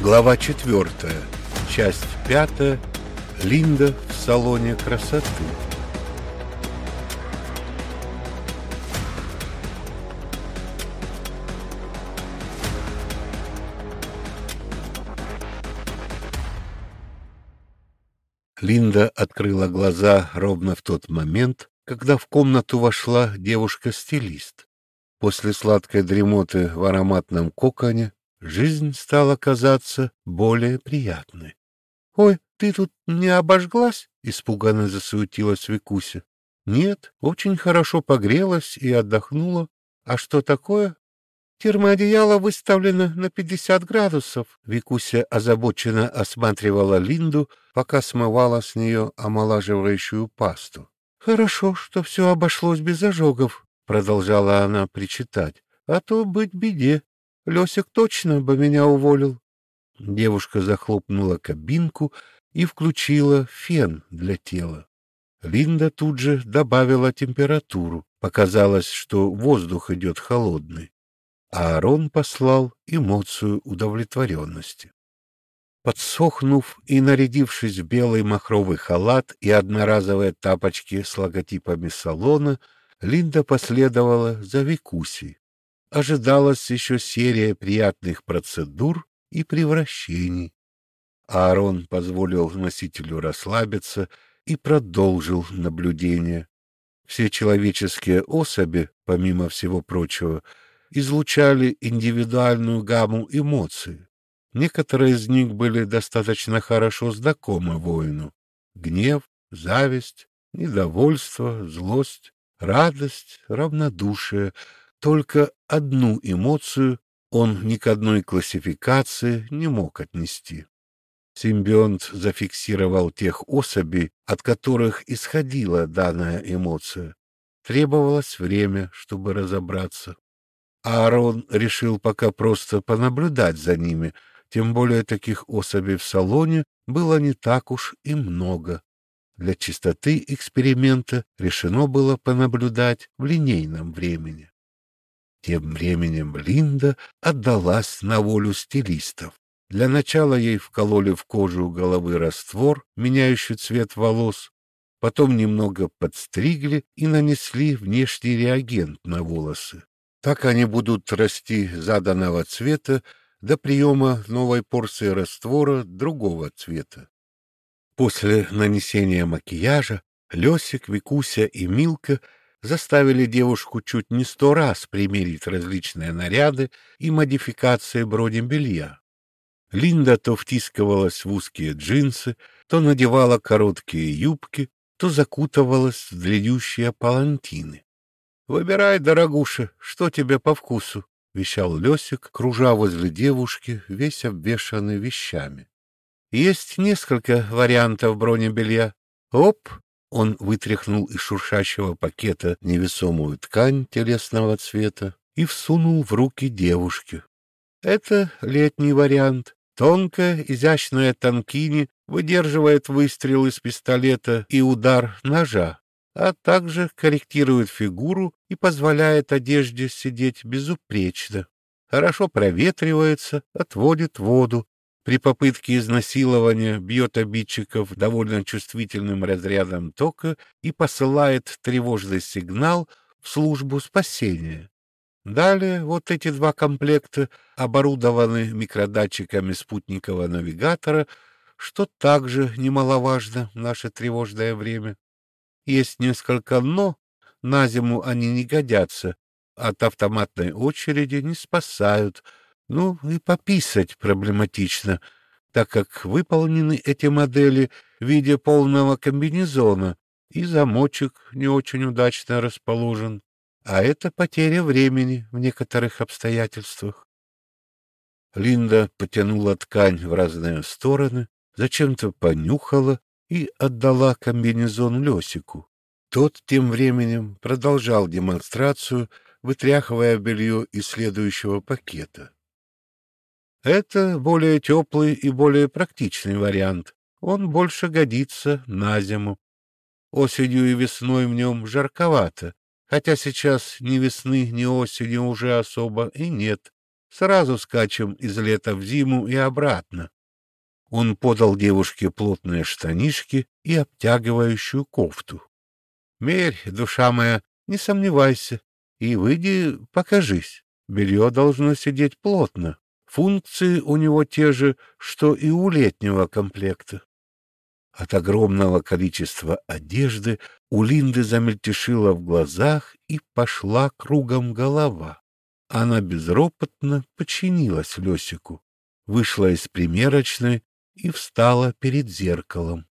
Глава четвертая. Часть пятая. Линда в салоне красоты. Линда открыла глаза ровно в тот момент, когда в комнату вошла девушка-стилист. После сладкой дремоты в ароматном коконе жизнь стала казаться более приятной. — Ой, ты тут не обожглась? — испуганно засуетилась Викуся. — Нет, очень хорошо погрелась и отдохнула. А что такое? Термоодеяло выставлено на пятьдесят градусов. Викуся озабоченно осматривала Линду, пока смывала с нее омолаживающую пасту. — Хорошо, что все обошлось без ожогов, — продолжала она причитать, — а то быть беде. Лесик точно бы меня уволил. Девушка захлопнула кабинку и включила фен для тела. Линда тут же добавила температуру. Показалось, что воздух идет холодный. А Аарон послал эмоцию удовлетворенности. Подсохнув и нарядившись в белый махровый халат и одноразовые тапочки с логотипами салона, Линда последовала за Викусей ожидалась еще серия приятных процедур и превращений. Аарон позволил носителю расслабиться и продолжил наблюдение. Все человеческие особи, помимо всего прочего, излучали индивидуальную гамму эмоций. Некоторые из них были достаточно хорошо знакомы воину. Гнев, зависть, недовольство, злость, радость, равнодушие — только одну эмоцию он ни к одной классификации не мог отнести. Симбионт зафиксировал тех особей, от которых исходила данная эмоция. Требовалось время, чтобы разобраться. Аарон решил пока просто понаблюдать за ними, тем более таких особей в салоне было не так уж и много. Для чистоты эксперимента решено было понаблюдать в линейном времени. Тем временем Линда отдалась на волю стилистов. Для начала ей вкололи в кожу головы раствор, меняющий цвет волос, потом немного подстригли и нанесли внешний реагент на волосы. Так они будут расти заданного цвета до приема новой порции раствора другого цвета. После нанесения макияжа Лесик, Викуся и Милка — заставили девушку чуть не сто раз примерить различные наряды и модификации бронебелья. Линда то втискивалась в узкие джинсы, то надевала короткие юбки, то закутывалась в длиннющие палантины. — Выбирай, дорогуша, что тебе по вкусу, — вещал Лесик, кружа возле девушки, весь обвешанный вещами. — Есть несколько вариантов бронебелья. Оп, он вытряхнул из шуршащего пакета невесомую ткань телесного цвета и всунул в руки девушки. Это летний вариант. Тонкая, изящная танкини выдерживает выстрел из пистолета и удар ножа, а также корректирует фигуру и позволяет одежде сидеть безупречно. Хорошо проветривается, отводит воду, при попытке изнасилования бьет обидчиков довольно чувствительным разрядом тока и посылает тревожный сигнал в службу спасения. Далее вот эти два комплекта оборудованы микродатчиками спутникового навигатора, что также немаловажно в наше тревожное время. Есть несколько «но», на зиму они не годятся, от автоматной очереди не спасают — ну, и пописать проблематично, так как выполнены эти модели в виде полного комбинезона, и замочек не очень удачно расположен, а это потеря времени в некоторых обстоятельствах. Линда потянула ткань в разные стороны, зачем-то понюхала и отдала комбинезон Лесику. Тот тем временем продолжал демонстрацию, вытряхивая белье из следующего пакета. Это более теплый и более практичный вариант. Он больше годится на зиму. Осенью и весной в нем жарковато, хотя сейчас ни весны, ни осени уже особо и нет. Сразу скачем из лета в зиму и обратно. Он подал девушке плотные штанишки и обтягивающую кофту. — Мерь, душа моя, не сомневайся, и выйди, покажись. Белье должно сидеть плотно. Функции у него те же, что и у летнего комплекта. От огромного количества одежды у Линды замельтешила в глазах и пошла кругом голова. Она безропотно подчинилась Лесику, вышла из примерочной и встала перед зеркалом.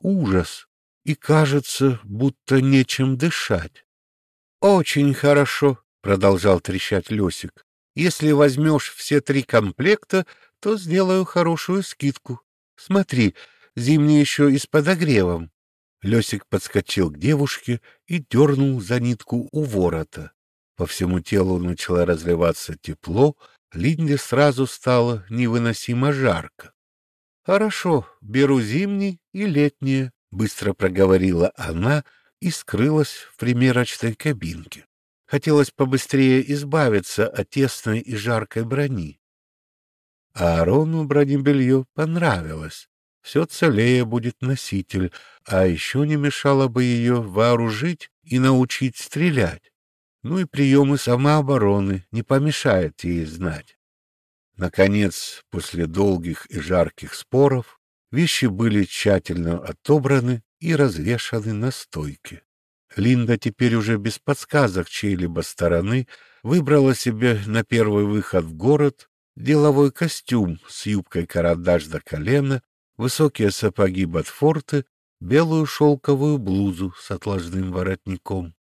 Ужас! И кажется, будто нечем дышать. — Очень хорошо, — продолжал трещать Лесик. — Если возьмешь все три комплекта, то сделаю хорошую скидку. Смотри, зимний еще и с подогревом. Лесик подскочил к девушке и дернул за нитку у ворота. По всему телу начало разливаться тепло, Линде сразу стало невыносимо жарко. — Хорошо, беру зимний и летнее, — быстро проговорила она и скрылась в примерочной кабинке. Хотелось побыстрее избавиться от тесной и жаркой брони. А Аарону бронебелье понравилось. Все целее будет носитель, а еще не мешало бы ее вооружить и научить стрелять. Ну и приемы самообороны не помешает ей знать. Наконец, после долгих и жарких споров, вещи были тщательно отобраны и развешаны на стойке. Линда теперь уже без подсказок чьей-либо стороны выбрала себе на первый выход в город деловой костюм с юбкой-карандаш до колена, высокие сапоги Ботфорты, белую шелковую блузу с отложным воротником.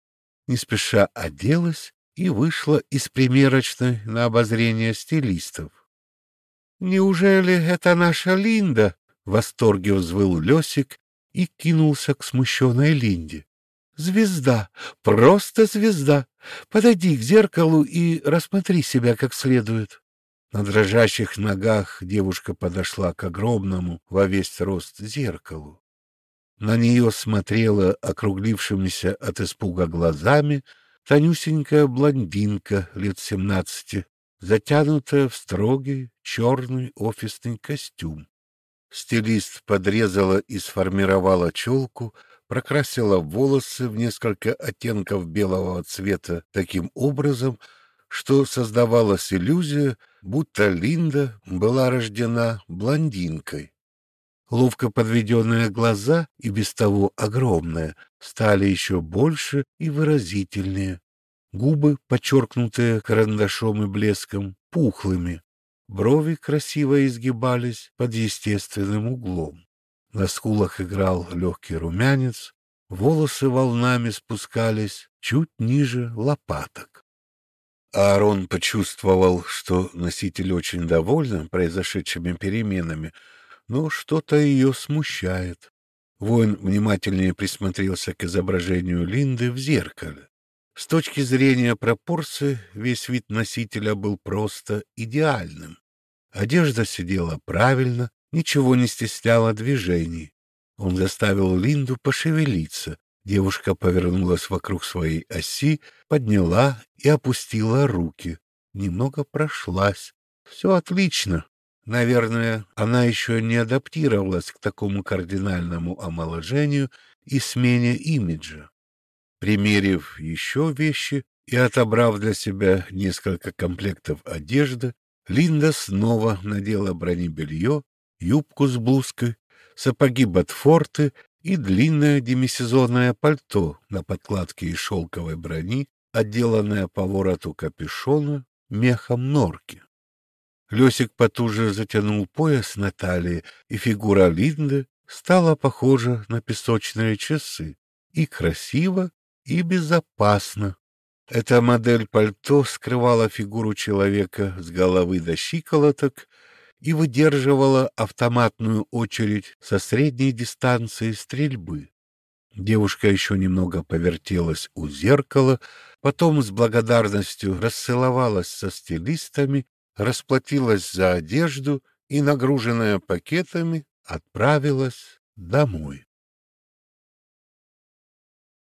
Не спеша оделась и вышла из примерочной на обозрение стилистов. «Неужели это наша Линда?» — в восторге взвыл Лесик и кинулся к смущенной Линде. «Звезда! Просто звезда! Подойди к зеркалу и рассмотри себя как следует!» На дрожащих ногах девушка подошла к огромному во весь рост зеркалу. На нее смотрела округлившимися от испуга глазами тонюсенькая блондинка лет семнадцати затянутая в строгий черный офисный костюм. Стилист подрезала и сформировала челку, прокрасила волосы в несколько оттенков белого цвета таким образом, что создавалась иллюзия, будто Линда была рождена блондинкой. Ловко подведенные глаза, и без того огромные, стали еще больше и выразительнее. Губы, подчеркнутые карандашом и блеском, пухлыми. Брови красиво изгибались под естественным углом. На скулах играл легкий румянец, волосы волнами спускались чуть ниже лопаток. Аарон почувствовал, что носитель очень доволен произошедшими переменами, но что-то ее смущает. Воин внимательнее присмотрелся к изображению Линды в зеркале. С точки зрения пропорций весь вид носителя был просто идеальным. Одежда сидела правильно, ничего не стесняла движений. Он заставил Линду пошевелиться. Девушка повернулась вокруг своей оси, подняла и опустила руки. Немного прошлась. Все отлично. Наверное, она еще не адаптировалась к такому кардинальному омоложению и смене имиджа. Примерив еще вещи и отобрав для себя несколько комплектов одежды, Линда снова надела бронебелье, юбку с блузкой, сапоги Ботфорты и длинное демисезонное пальто на подкладке из шелковой брони, отделанное по вороту капюшона мехом норки. Лесик потуже затянул пояс на талии, и фигура Линды стала похожа на песочные часы и красиво, и безопасно. Эта модель пальто скрывала фигуру человека с головы до щиколоток и выдерживала автоматную очередь со средней дистанции стрельбы. Девушка еще немного повертелась у зеркала, потом с благодарностью расцеловалась со стилистами, расплатилась за одежду и, нагруженная пакетами, отправилась домой.